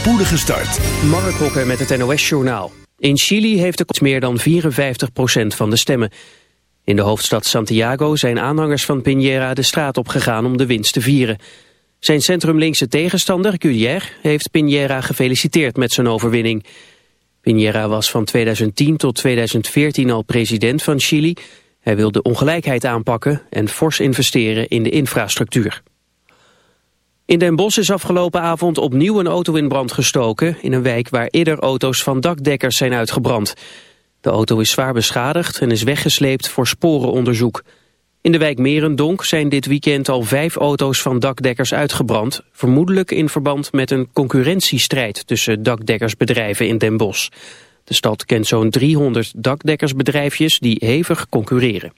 spoedige start. Mark Hokker met het NOS-journaal. In Chili heeft de meer dan 54% van de stemmen. In de hoofdstad Santiago zijn aanhangers van Piñera de straat opgegaan om de winst te vieren. Zijn centrumlinkse tegenstander, Guillier, heeft Piñera gefeliciteerd met zijn overwinning. Piñera was van 2010 tot 2014 al president van Chili. Hij wil de ongelijkheid aanpakken en fors investeren in de infrastructuur. In Den Bosch is afgelopen avond opnieuw een auto in brand gestoken... in een wijk waar eerder auto's van dakdekkers zijn uitgebrand. De auto is zwaar beschadigd en is weggesleept voor sporenonderzoek. In de wijk Merendonk zijn dit weekend al vijf auto's van dakdekkers uitgebrand... vermoedelijk in verband met een concurrentiestrijd tussen dakdekkersbedrijven in Den Bosch. De stad kent zo'n 300 dakdekkersbedrijfjes die hevig concurreren.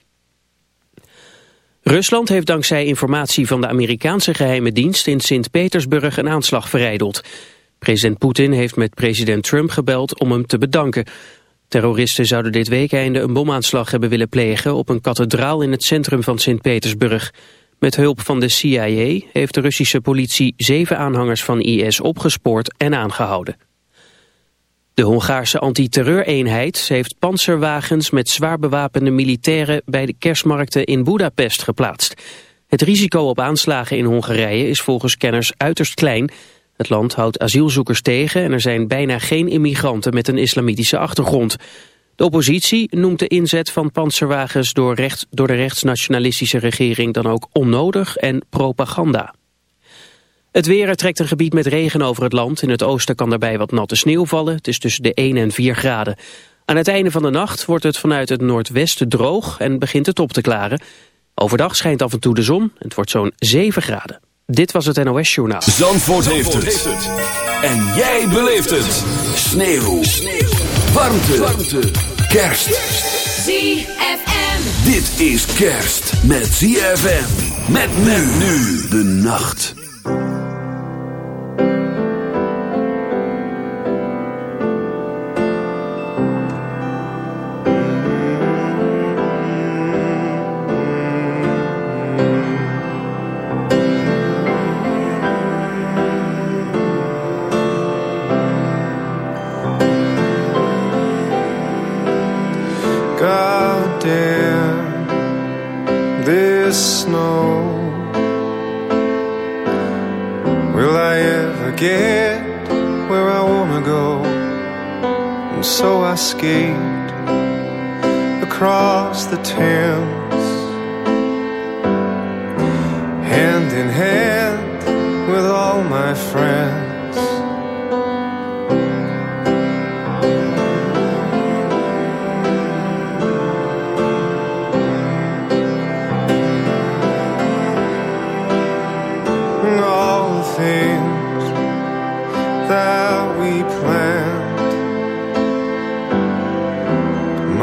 Rusland heeft dankzij informatie van de Amerikaanse geheime dienst in Sint-Petersburg een aanslag verrijdeld. President Poetin heeft met president Trump gebeld om hem te bedanken. Terroristen zouden dit weekende een bomaanslag hebben willen plegen op een kathedraal in het centrum van Sint-Petersburg. Met hulp van de CIA heeft de Russische politie zeven aanhangers van IS opgespoord en aangehouden. De Hongaarse antiterreureenheid heeft panzerwagens met zwaar bewapende militairen bij de kerstmarkten in Budapest geplaatst. Het risico op aanslagen in Hongarije is volgens kenners uiterst klein. Het land houdt asielzoekers tegen en er zijn bijna geen immigranten met een islamitische achtergrond. De oppositie noemt de inzet van panzerwagens door, rechts, door de rechtsnationalistische regering dan ook onnodig en propaganda. Het weer trekt een gebied met regen over het land. In het oosten kan daarbij wat natte sneeuw vallen. Het is tussen de 1 en 4 graden. Aan het einde van de nacht wordt het vanuit het noordwesten droog en begint het op te klaren. Overdag schijnt af en toe de zon. Het wordt zo'n 7 graden. Dit was het NOS Journaal. Zandvoort, heeft, het. En jij beleeft het. Sneeuw. Sneeuw. Warmte. Warmte. Kerst. ZFM. Dit is kerst met ZFM. Met men nu de nacht. Thank you. so I skated across the Thames, hand in hand with all my friends.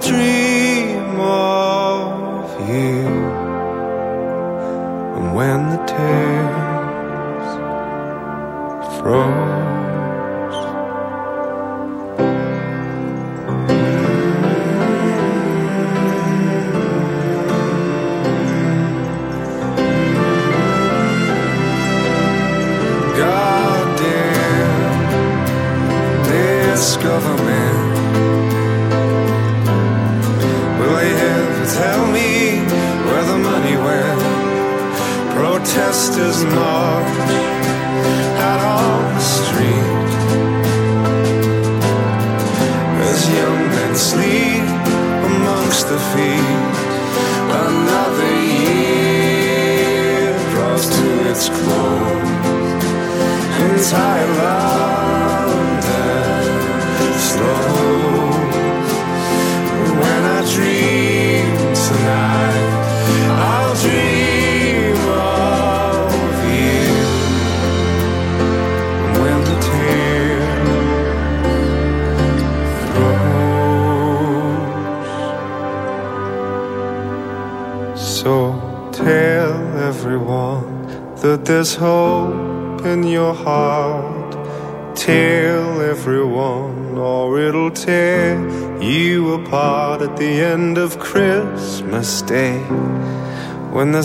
I'll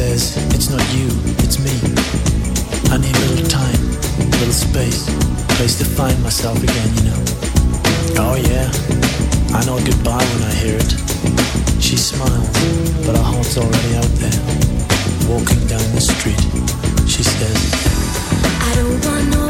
says, it's not you, it's me. I need a little time, a little space, a place to find myself again, you know. Oh yeah, I know goodbye when I hear it. She smiles, but her heart's already out there. Walking down the street, she says, I don't want no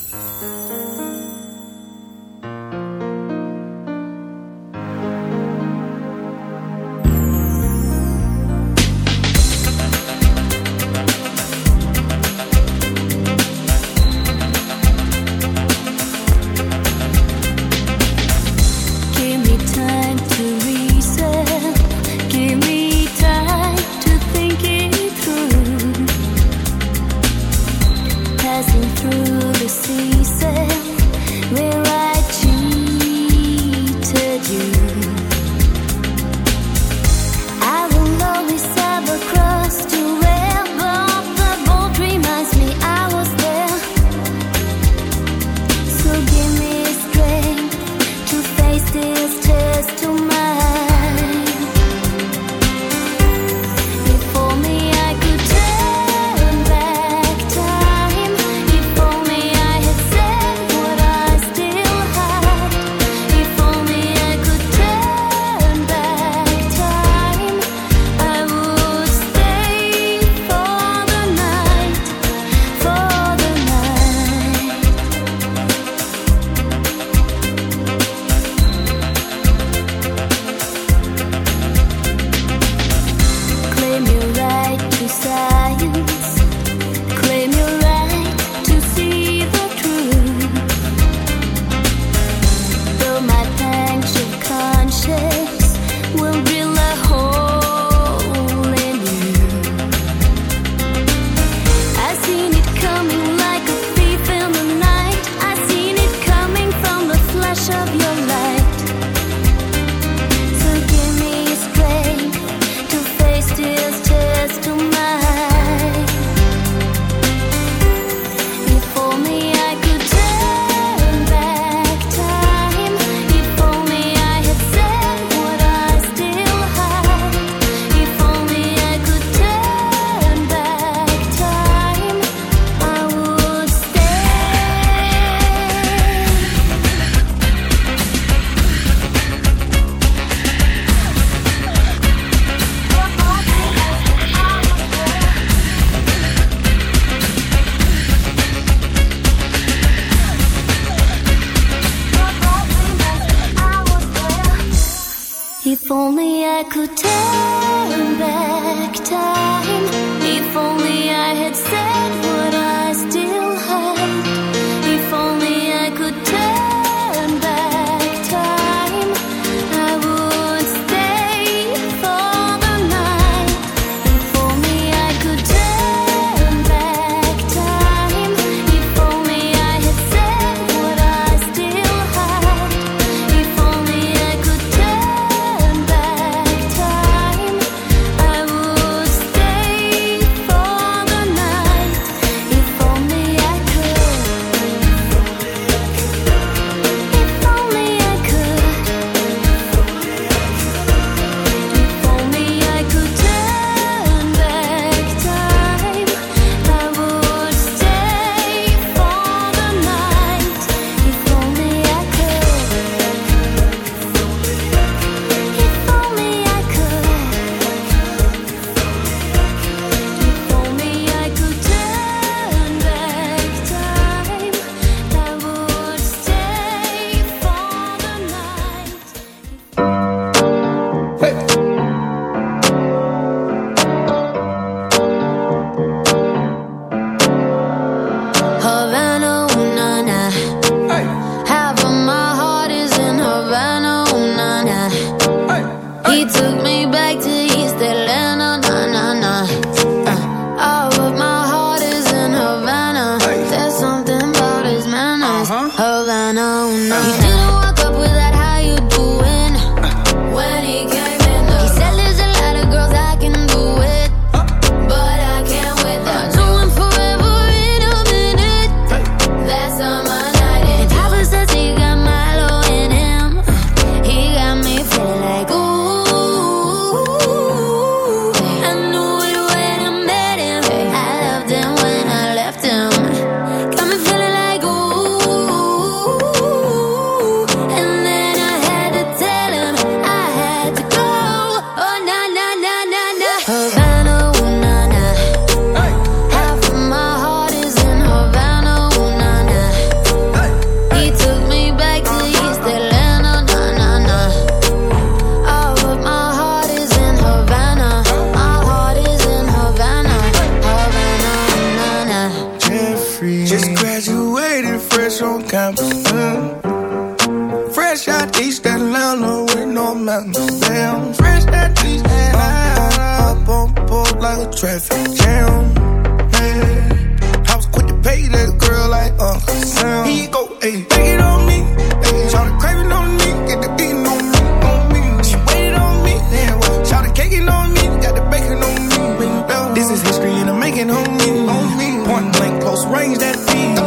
Me. Point blank, close range, that feed.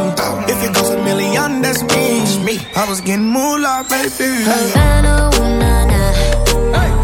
If it goes a million, that's me. I was getting moolah, baby. Havana, ooh, nah, nah.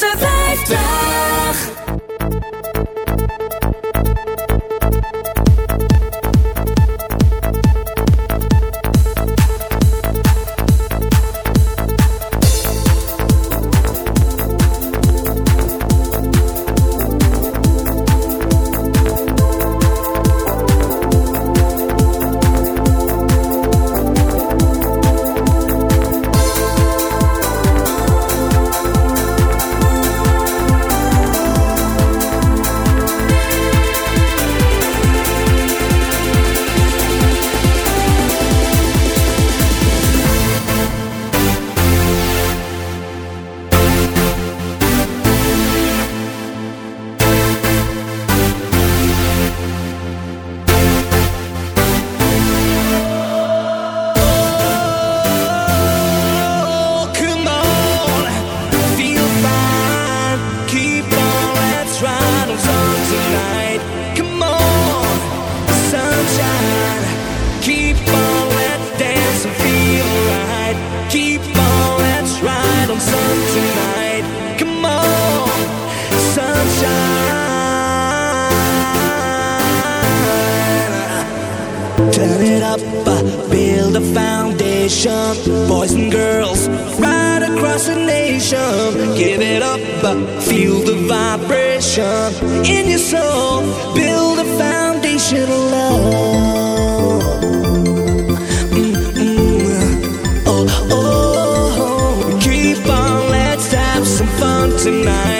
Winterse 50. In your soul. Build a foundation of love. Mm-mm. Oh, oh, oh. keep on, let's have some fun tonight.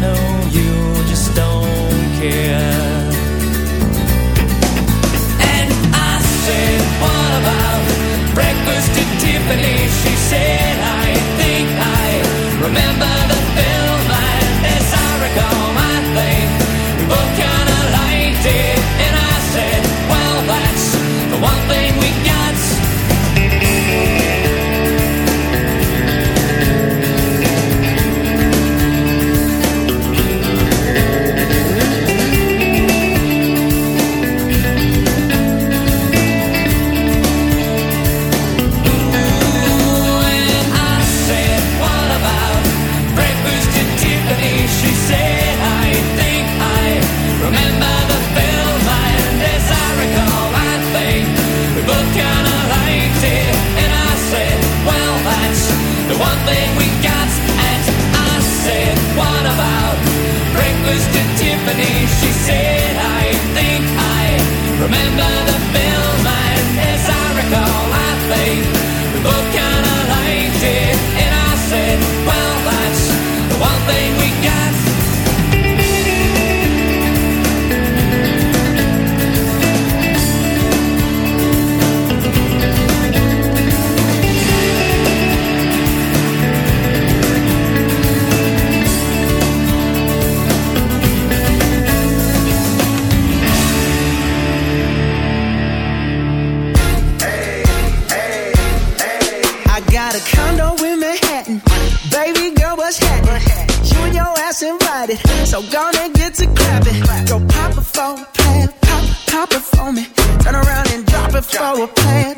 know you just don't care. And I said, What about breakfast at Tiffany? She said, I think I remember breakfast at Tiffany? She said, I think I remember the film, and as I recall, I think got a condo in Manhattan. Baby girl, what's happening? You and your ass invited. So gonna get to clapping. Go pop it for a plan. Pop, pop it for me. Turn around and drop it for a plan.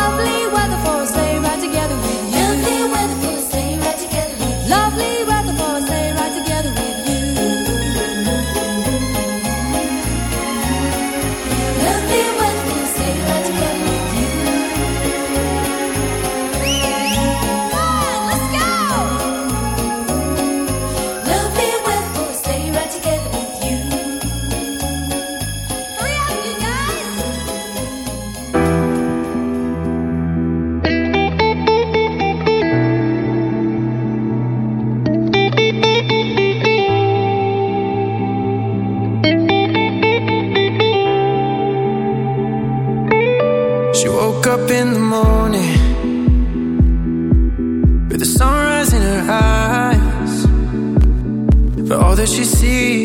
lovely weather for a sail.